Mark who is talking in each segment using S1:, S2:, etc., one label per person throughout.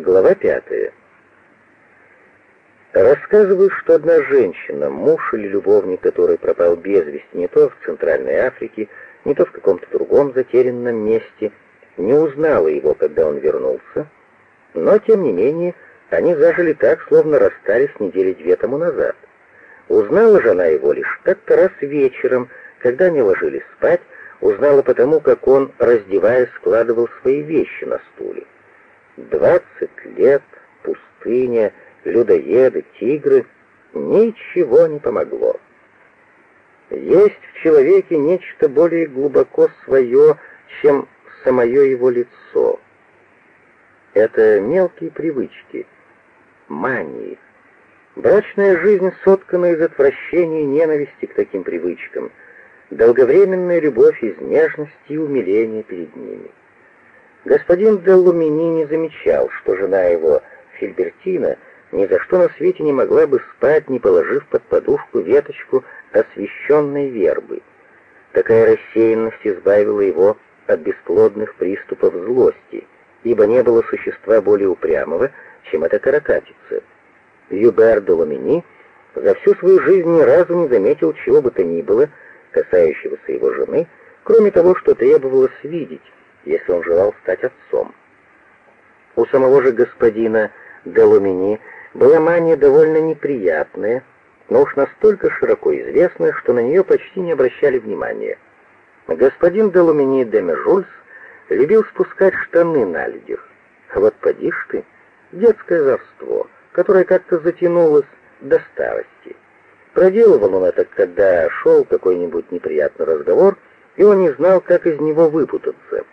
S1: Глава пятая. Рассказывают, что одна женщина, муж или любовник, который пропал без вести не то в Центральной Африке, не то в каком-то другом затерянном месте, не узнала его, когда он вернулся, но, тем не менее, они зажили так, словно расстались недели две тому назад. Узнала жена его лишь как-то раз вечером, когда они ложились спать, узнала потому, как он, раздеваясь, складывал свои вещи на стуле. Двадцать лет, пустыня, людоеды, тигры — ничего не помогло. Есть в человеке нечто более глубоко свое, чем самое его лицо. Это мелкие привычки, мании. Брачная жизнь соткана из отвращения и ненависти к таким привычкам, долговременная любовь из нежности и умиления перед ними. Господин де Лумини не замечал, что жена его, Фильбертина, ни за что на свете не могла бы спать, не положив под подушку веточку освященной вербы. Такая рассеянность избавила его от бесплодных приступов злости, ибо не было существа более упрямого, чем эта каракатица. Юбер де Лумини за всю свою жизнь ни разу не заметил чего бы то ни было, касающегося его жены, кроме того, что требовалось видеть, если он желал стать отцом. У самого же господина де Лумини была мания довольно неприятная, но уж настолько широко известная, что на нее почти не обращали внимания. Господин де Лумини де Межульс любил спускать штаны на людях. А вот поди ж ты, детское завство, которое как-то затянулось до старости. Проделывал он это, когда шел какой-нибудь неприятный разговор, и он не знал, как из него выпутаться.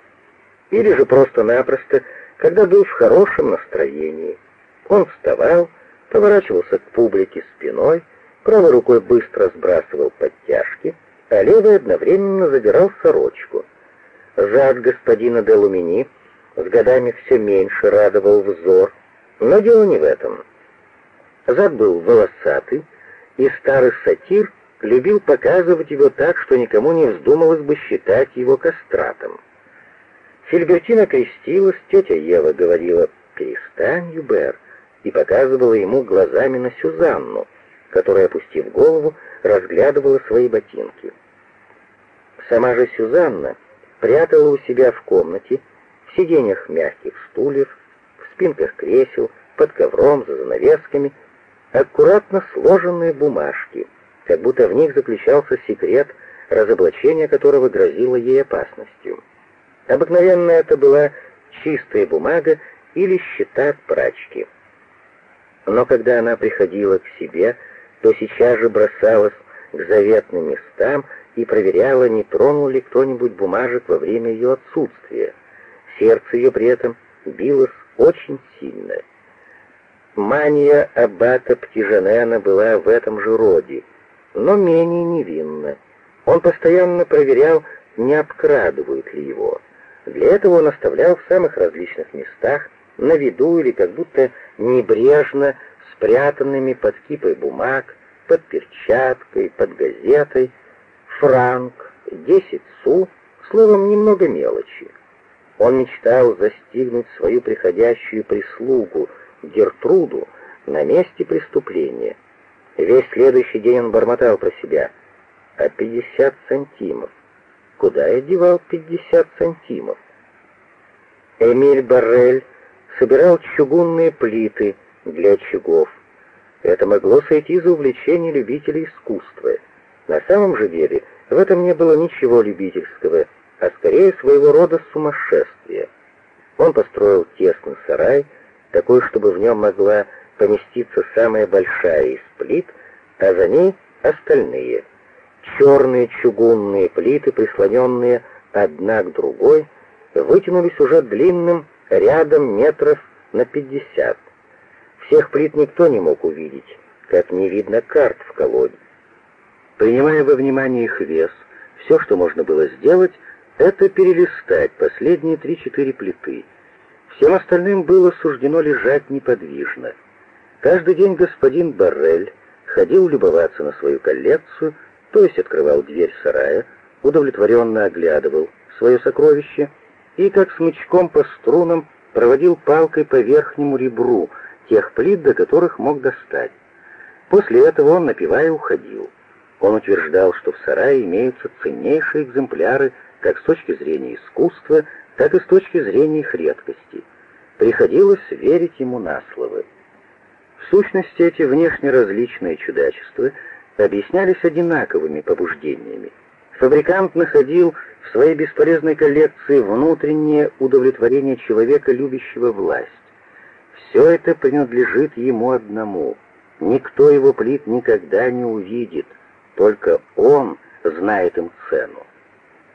S1: Или же просто-напросто, когда был в хорошем настроении. Он вставал, поворачивался к публике спиной, правой рукой быстро сбрасывал подтяжки, а левой одновременно задирал сорочку. Зад господина де Лумини с годами все меньше радовал взор, но дело не в этом. Зад был волосатый, и старый сатир любил показывать его так, что никому не вздумалось бы считать его кастратом. Фильбертина крестилась, тетя Ева говорила «Перестань, Юбер», и показывала ему глазами на Сюзанну, которая, опустив голову, разглядывала свои ботинки. Сама же Сюзанна прятала у себя в комнате, в сиденьях мягких стульев, в спинках кресел, под ковром, за занавесками, аккуратно сложенные бумажки, как будто в них заключался секрет, разоблачения которого грозило ей опасностью. Обыкновенно это была чистая бумага или счета от прачки. Но когда она приходила к себе, то сейчас же бросалась к заветным местам и проверяла, не тронул ли кто-нибудь бумажек во время ее отсутствия. Сердце ее при этом билось очень сильно. Мания аббата Птижанена была в этом же роде, но менее невинна. Он постоянно проверял, не обкрадывают ли его. Для этого он оставлял в самых различных местах на виду или как будто небрежно спрятанными под кипой бумаг, под перчаткой, под газетой, франк, десять су, словом, немного мелочи. Он мечтал застигнуть свою приходящую прислугу, Гертруду, на месте преступления. Весь следующий день он бормотал про себя. А пятьдесят сантимов? Куда я девал пятьдесят сантимов? Эмиль Баррель собирал чугунные плиты для очагов. Это могло сойти за увлечение любителей искусства. На самом же деле в этом не было ничего любительского, а скорее своего рода сумасшествия. Он построил тесный сарай, такой, чтобы в нем могла поместиться самая большая из плит, а за ней остальные. Черные чугунные плиты, прислоненные одна к другой, вытянулись уже длинным рядом метров на пятьдесят. Всех плит никто не мог увидеть, как не видно карт в колоде. Принимая во внимание их вес, все, что можно было сделать, это перелистать последние три-четыре плиты. Всем остальным было суждено лежать неподвижно. Каждый день господин Баррель ходил любоваться на свою коллекцию, есть открывал дверь сарая, удовлетворенно оглядывал свое сокровище и, как смычком по струнам, проводил палкой по верхнему ребру тех плит, до которых мог достать. После этого он, напевая, уходил. Он утверждал, что в сарае имеются ценнейшие экземпляры как с точки зрения искусства, так и с точки зрения их редкости. Приходилось верить ему на слово. В сущности, эти внешне различные чудачества объяснялись одинаковыми побуждениями. Фабрикант находил в своей бесполезной коллекции внутреннее удовлетворение человека, любящего власть. Все это принадлежит ему одному. Никто его плит никогда не увидит, только он знает им цену.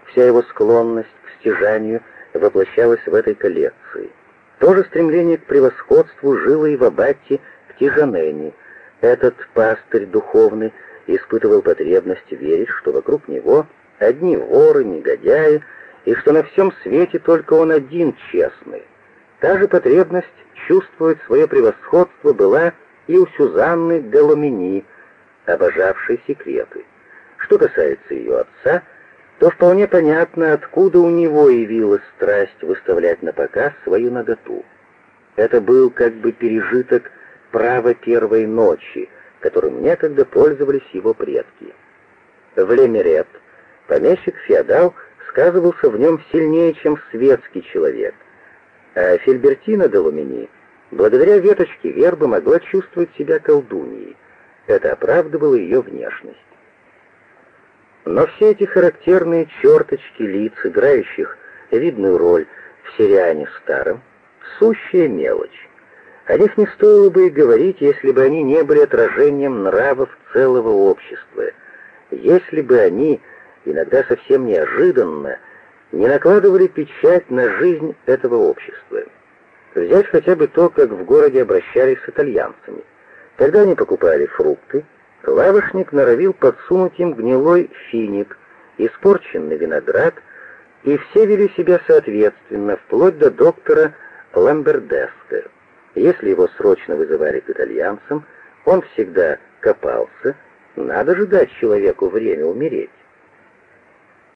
S1: Вся его склонность к стяжанию воплощалась в этой коллекции. То же стремление к превосходству жило и в аббате Птижанене. Этот пастырь духовный испытывал потребность верить, что вокруг него одни воры, негодяи, и что на всем свете только он один честный. Та же потребность чувствовать свое превосходство была и у Сюзанны де Ломини, обожавшей секреты. Что касается ее отца, то вполне понятно, откуда у него явилась страсть выставлять на показ свою наготу. Это был как бы пережиток права первой ночи, которым некогда пользовались его предки. В Лемерет помещик-феодал сказывался в нем сильнее, чем светский человек, а Фильбертина де Лумини, благодаря веточке вербы, могла чувствовать себя колдуньей. Это оправдывало ее внешность. Но все эти характерные черточки лиц, играющих видную роль в сериане старом, сущая мелочь. О них не стоило бы и говорить, если бы они не были отражением нравов целого общества, если бы они, иногда совсем неожиданно, не накладывали печать на жизнь этого общества. Взять хотя бы то, как в городе обращались с итальянцами. Когда они покупали фрукты, лавочник норовил подсунуть им гнилой финик, испорченный виноград, и все вели себя соответственно, вплоть до доктора Ламбердеска. Если его срочно вызывали к итальянцам, он всегда копался, надо же дать человеку время умереть.